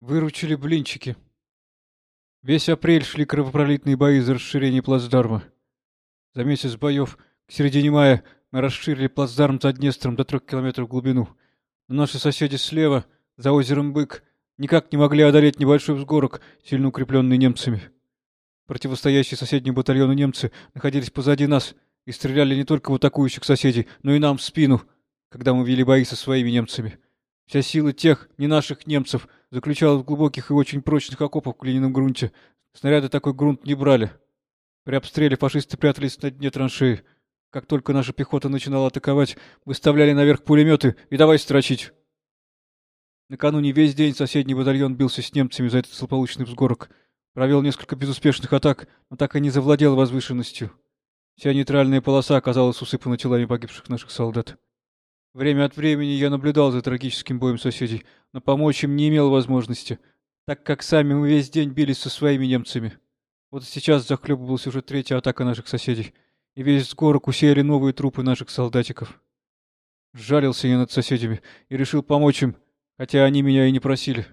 Выручили блинчики. Весь апрель шли кровопролитные бои за расширение плацдарма. За месяц боев к середине мая мы расширили плацдарм за Днестром до трех километров в глубину. Но наши соседи слева, за озером Бык, никак не могли одолеть небольшой взгорок, сильно укрепленный немцами. Противостоящие соседнему батальону немцы находились позади нас и стреляли не только в атакующих соседей, но и нам в спину, когда мы вели бои со своими немцами. Вся сила тех, не наших немцев, заключалась в глубоких и очень прочных окопах в глиняном грунте. Снаряды такой грунт не брали. При обстреле фашисты прятались на дне траншеи. Как только наша пехота начинала атаковать, выставляли наверх пулеметы и давай строчить. Накануне весь день соседний батальон бился с немцами за этот злополучный взгорок. Провел несколько безуспешных атак, но так и не завладел возвышенностью. Вся нейтральная полоса оказалась усыпана телами погибших наших солдат. Время от времени я наблюдал за трагическим боем соседей, но помочь им не имел возможности, так как сами мы весь день бились со своими немцами. Вот сейчас захлебывалась уже третья атака наших соседей, и весь сгорок усеяли новые трупы наших солдатиков. Жалился я над соседями и решил помочь им, хотя они меня и не просили.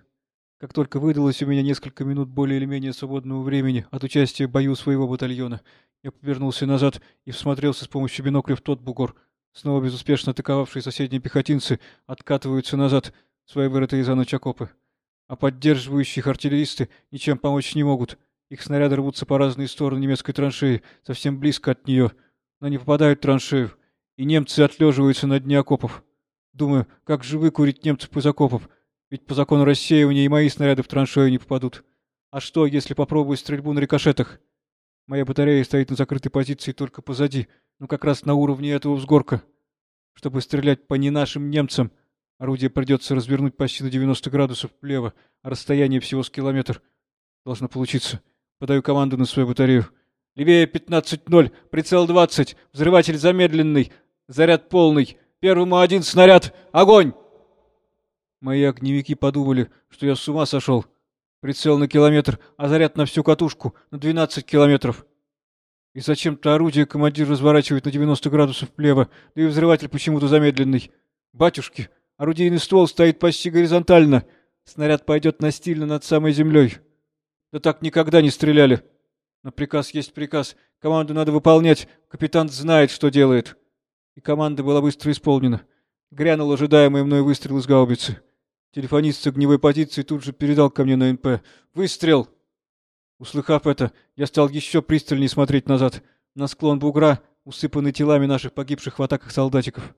Как только выдалось у меня несколько минут более или менее свободного времени от участия в бою своего батальона, я повернулся назад и всмотрелся с помощью бинокля в тот бугор, Снова безуспешно атаковавшие соседние пехотинцы откатываются назад свои вырытые за ночь окопы. А поддерживающие их артиллеристы ничем помочь не могут. Их снаряды рвутся по разные стороны немецкой траншеи, совсем близко от нее, но не попадают в траншею, и немцы отлеживаются на дне окопов. Думаю, как же выкурить немцев из окопов, ведь по закону рассеивания и мои снаряды в траншею не попадут. А что, если попробую стрельбу на рикошетах? Моя батарея стоит на закрытой позиции только позади, но как раз на уровне этого взгорка. Чтобы стрелять по не нашим немцам, орудие придется развернуть почти на 90 градусов влево, а расстояние всего с километр. Должно получиться. Подаю команду на свою батарею. Левее 15-0, прицел 20, взрыватель замедленный, заряд полный, первому один снаряд, огонь! Мои огневики подумали, что я с ума сошел. Прицел на километр, а заряд на всю катушку, на 12 километров. И зачем-то орудие командир разворачивает на 90 градусов влево, да и взрыватель почему-то замедленный. Батюшки, орудийный ствол стоит почти горизонтально. Снаряд пойдет настильно над самой землей. Да так никогда не стреляли. Но приказ есть приказ. Команду надо выполнять. Капитан знает, что делает. И команда была быстро исполнена. Грянул ожидаемый мной выстрел из гаубицы. Телефонист с огневой позиции тут же передал ко мне на НП. «Выстрел!» Услыхав это, я стал еще пристальнее смотреть назад, на склон бугра, усыпанный телами наших погибших в атаках солдатиков.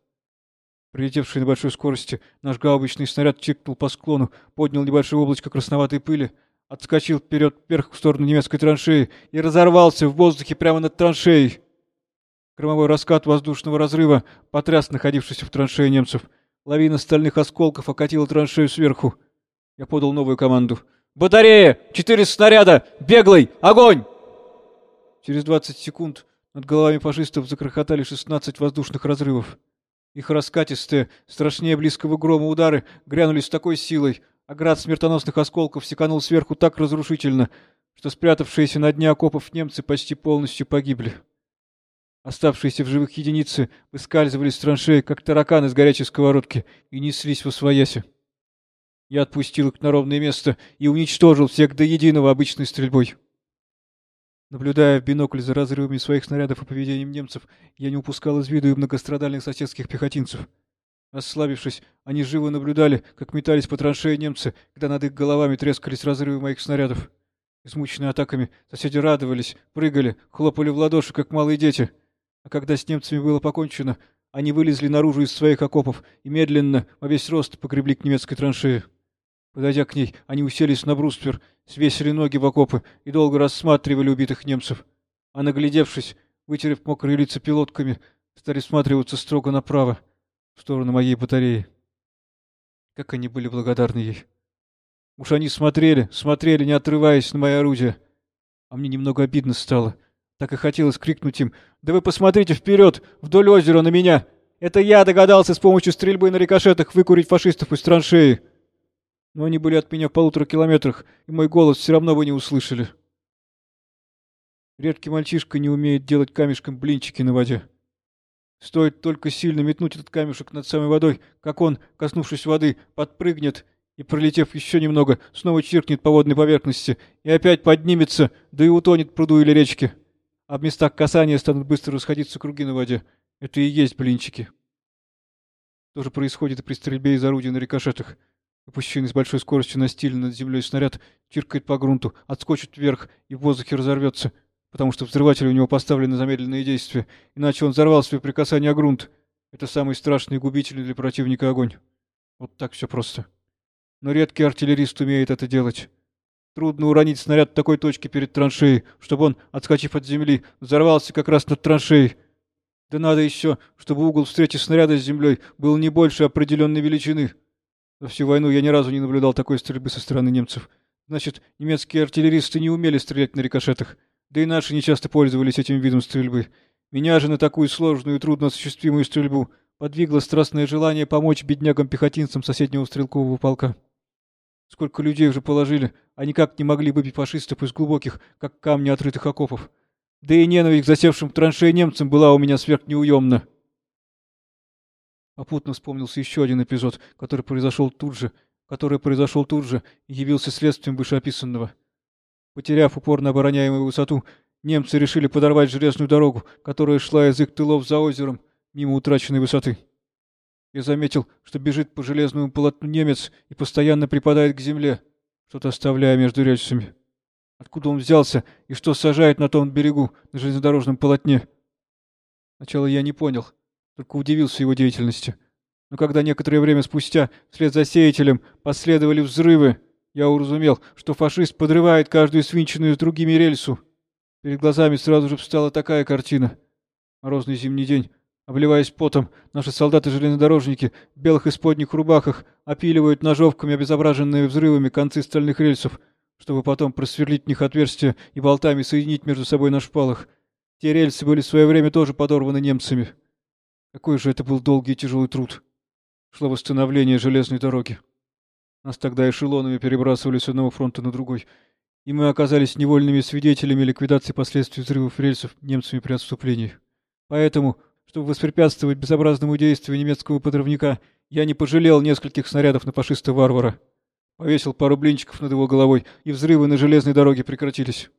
Прилетевший на большой скорости, наш гаубичный снаряд чикнул по склону, поднял небольшое облачко красноватой пыли, отскочил вперед вверх в сторону немецкой траншеи и разорвался в воздухе прямо над траншеей. Громовой раскат воздушного разрыва потряс находившихся в траншее немцев — Лавина стальных осколков окатила траншею сверху. Я подал новую команду. «Батарея! Четыре снаряда! Беглый! Огонь!» Через двадцать секунд над головами фашистов закрохотали шестнадцать воздушных разрывов. Их раскатистые, страшнее близкого грома удары грянули с такой силой, а град смертоносных осколков секанул сверху так разрушительно, что спрятавшиеся на дне окопов немцы почти полностью погибли. Оставшиеся в живых единицы выскальзывали с траншеи, как тараканы с горячей сковородки, и неслись в освояси. Я отпустил их на ровное место и уничтожил всех до единого обычной стрельбой. Наблюдая в бинокль за разрывами своих снарядов и поведением немцев, я не упускал из виду и многострадальных соседских пехотинцев. Расслабившись, они живо наблюдали, как метались по траншеи немцы, когда над их головами трескались разрывы моих снарядов. Измученные атаками, соседи радовались, прыгали, хлопали в ладоши, как малые дети — а когда с немцами было покончено, они вылезли наружу из своих окопов и медленно, во весь рост, погребли к немецкой траншее. Подойдя к ней, они уселись на бруствер, свесили ноги в окопы и долго рассматривали убитых немцев. А наглядевшись, вытерев мокрые лица пилотками, стали всматриваться строго направо, в сторону моей батареи. Как они были благодарны ей. Уж они смотрели, смотрели, не отрываясь на мои орудия. А мне немного обидно стало — так и хотелось крикнуть им «Да вы посмотрите вперед, вдоль озера на меня! Это я догадался с помощью стрельбы на рикошетах выкурить фашистов из траншеи!» Но они были от меня в полутора километрах, и мой голос все равно бы не услышали. Редкий мальчишка не умеет делать камешком блинчики на воде. Стоит только сильно метнуть этот камешек над самой водой, как он, коснувшись воды, подпрыгнет и, пролетев еще немного, снова чиркнет по водной поверхности и опять поднимется, да и утонет в пруду или речке. А в местах касания станут быстро расходиться круги на воде. Это и есть блинчики. То же происходит и при стрельбе из орудий на рикошетах. Выпущенный с большой скоростью на стиле над землей снаряд чиркает по грунту, отскочит вверх и в воздухе разорвется, потому что взрыватели у него поставлены замедленные действия, иначе он взорвался при прикасании о грунт. Это самый страшный и губительный для противника огонь. Вот так все просто. Но редкий артиллерист умеет это делать. Трудно уронить снаряд такой точке перед траншеей, чтобы он, отскочив от земли, взорвался как раз над траншеей. Да надо еще, чтобы угол встречи снаряда с землей был не больше определенной величины. За всю войну я ни разу не наблюдал такой стрельбы со стороны немцев. Значит, немецкие артиллеристы не умели стрелять на рикошетах. Да и наши не часто пользовались этим видом стрельбы. Меня же на такую сложную и трудно осуществимую стрельбу подвигло страстное желание помочь беднягам-пехотинцам соседнего стрелкового полка. Сколько людей уже положили, а никак не могли выбить фашистов из глубоких, как камни отрытых окопов. Да и ненависть к засевшим в траншеи немцам была у меня сверхнеуемна. Попутно вспомнился еще один эпизод, который произошел тут же, который произошел тут же и явился следствием вышеописанного. Потеряв упорно обороняемую высоту, немцы решили подорвать железную дорогу, которая шла из их тылов за озером, мимо утраченной высоты. Я заметил, что бежит по железному полотну немец и постоянно припадает к земле, что-то оставляя между рельсами. Откуда он взялся и что сажает на том берегу, на железнодорожном полотне? Сначала я не понял, только удивился его деятельности. Но когда некоторое время спустя вслед за сеятелем последовали взрывы, я уразумел, что фашист подрывает каждую свинченную с другими рельсу. Перед глазами сразу же встала такая картина. Морозный зимний день, обливаясь потом, наши солдаты-железнодорожники в белых исподних рубахах опиливают ножовками обезображенные взрывами концы стальных рельсов, чтобы потом просверлить в них отверстия и болтами соединить между собой на шпалах. Те рельсы были в свое время тоже подорваны немцами. Какой же это был долгий и тяжелый труд. Шло восстановление железной дороги. Нас тогда эшелонами перебрасывали с одного фронта на другой, и мы оказались невольными свидетелями ликвидации последствий взрывов рельсов немцами при отступлении. Поэтому, чтобы воспрепятствовать безобразному действию немецкого подрывника, я не пожалел нескольких снарядов на фашиста-варвара. Повесил пару блинчиков над его головой, и взрывы на железной дороге прекратились.